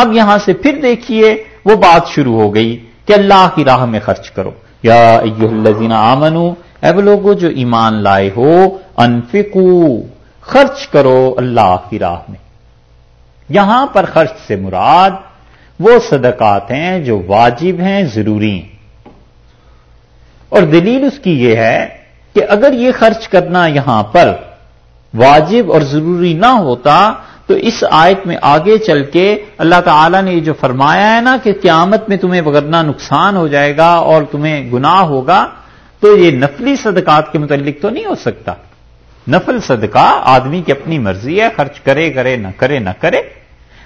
اب یہاں سے پھر دیکھیے وہ بات شروع ہو گئی کہ اللہ کی راہ میں خرچ کرو۔ یا ایو الذین آمنو، اے وہ لوگوں جو ایمان لائے ہو، انفقو، خرچ کرو اللہ کی راہ میں۔ یہاں پر خرچ سے مراد وہ صدقات ہیں جو واجب ہیں، ضروری ہیں۔ اور دلیل اس کی یہ ہے کہ اگر یہ خرچ کرنا یہاں پر واجب اور ضروری نہ ہوتا تو اس آیت میں آگے چل کے اللہ تعالی نے یہ جو فرمایا ہے نا کہ قیامت میں تمہیں بگرنا نقصان ہو جائے گا اور تمہیں گناہ ہوگا، تو یہ نفلی صدقات کے متعلق تو نہیں ہو سکتا۔ نفل صدقہ آدمی کی اپنی مرضی ہے، خرچ کرے کرے، نہ کرے نہ کرے۔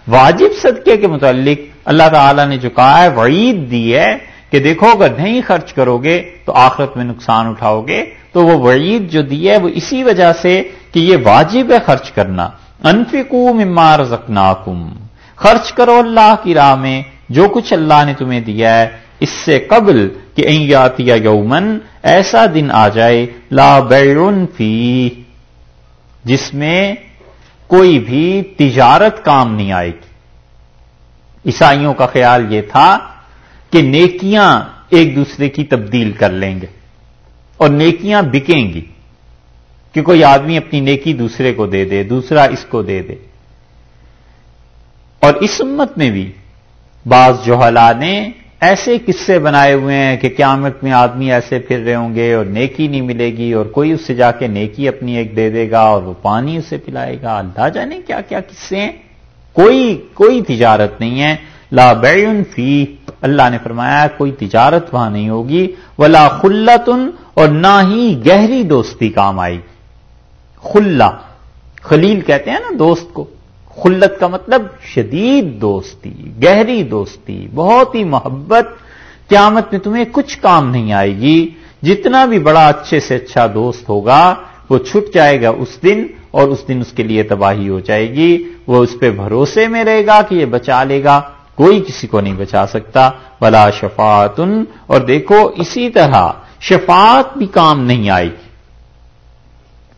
واجب صدقے کے متعلق اللہ تعالی نے جو کہا ہے، وعید دی ہے کہ دیکھو، اگر نہیں خرچ کرو گے تو آخرت میں نقصان اٹھاؤ گے تو وہ وعید جو دی ہے، وہ اسی وجہ سے کہ یہ واجب ہے خرچ کرنا۔ انفکو مما رزقناکم۔ خرچ کرو اللہ کی راہ میں جو کچھ اللہ نے تمہیں دیا ہے۔ اس سے قبل کہ یا یومن ایسا دن آ جائے، لا بیرن فی جس میں کوئی بھی تجارت کام نہیں آئے گی۔ عیسائیوں کا خیال یہ تھا کہ نیکیاں ایک دوسرے کی تبدیل کر لیں گے اور نیکیاں بکیں گی۔ کہ کوئی آدمی اپنی نیکی دوسرے کو دے دے، دوسرا اس کو دے دے۔ اور اس امت میں بھی بعض جوہلا نے ایسے قصے بنائے ہوئے ہیں کہ قیامت میں آدمی ایسے پھر رہے ہوں گے اور نیکی نہیں ملے گی اور کوئی اس سے جا کے نیکی اپنی ایک دے دے گا اور وہ پانی اسے پلائے گا۔ اللہ جانے کیا کیا قصے ہیں۔ کوئی کوئی تجارت نہیں ہے۔ لا بیون فی، اللہ نے فرمایا کوئی تجارت وہاں نہیں ہوگی۔ ولا خلتن اور نہ ہی گہری دوستی کام آئے گی۔ خلا خلیل کہتے ہیں نا دوست کو۔ خلت کا مطلب شدید دوستی، گہری دوستی، بہت ہی محبت۔ قیامت میں تمہیں کچھ کام نہیں آئے گی۔ جتنا بھی بڑا اچھے سے اچھا دوست ہوگا، وہ چھٹ جائے گا اس دن اور اس دن اس کے لیے تباہی ہو جائے گی۔ وہ اس پہ بھروسے میں رہے گا کہ یہ بچا لے گا۔ کوئی کسی کو نہیں بچا سکتا۔ بلا شفاتن اور دیکھو، اسی طرح شفاعت بھی کام نہیں آئے گی۔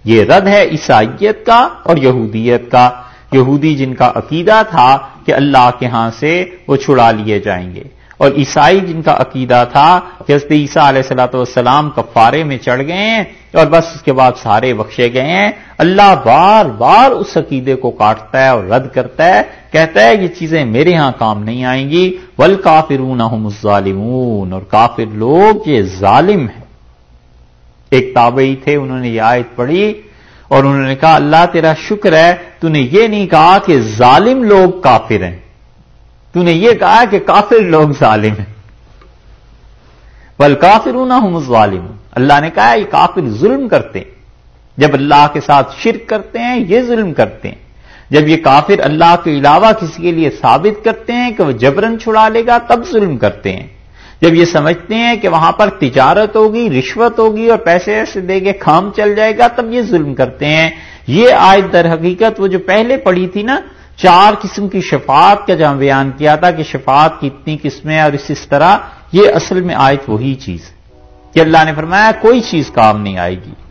یہ رد ہے عیسائیت کا اور یہودیت کا۔ یہودی جن کا عقیدہ تھا کہ اللہ کے ہاں سے وہ چھڑا لیے جائیں گے۔ اور عیسائی جن کا عقیدہ تھا کہ حضرت عیسیٰ علیہ صلاۃ والسلام کفارے میں چڑھ گئے ہیں اور بس اس کے بعد سارے بخشے گئے ہیں۔ اللہ بار بار اس عقیدے کو کاٹتا ہے اور رد کرتا ہے، کہتا ہے یہ چیزیں میرے ہاں کام نہیں آئیں گی۔ ول کافرون ظالمون اور کافر لوگ یہ ظالم ہیں۔ ایک تابعی تھے، انہوں نے یہ آیت پڑھی اور انہوں نے کہا، اللہ تیرا شکر ہے، تو نے یہ نہیں کہا کہ ظالم لوگ کافر ہیں۔ تو نے یہ کہا کہ کافر لوگ ظالم ہیں۔ بل کافر ہوں ظالم اللہ نے کہا، یہ کافر ظلم کرتے ہیں۔ جب اللہ کے ساتھ شرک کرتے ہیں، یہ ظلم کرتے ہیں۔ جب یہ کافر اللہ کے علاوہ کسی کے لیے ثابت کرتے ہیں کہ وہ جبرن چھڑا لے گا، تب ظلم کرتے ہیں۔ جب یہ سمجھتے ہیں کہ وہاں پر تجارت ہوگی، رشوت ہوگی اور پیسے ایسے دے کے کھام چل جائے گا، تب یہ ظلم کرتے ہیں۔ یہ آج در حقیقت وہ جو پہلے پڑی تھی نا، چار قسم کی شفاعت کا جہاں بیان کیا تھا کہ شفاعت کی اتنی قسمیں اور اس اس طرح یہ اصل میں آیت وہی چیز ہے۔ کہ اللہ نے فرمایا، کوئی چیز کام نہیں آئے گی۔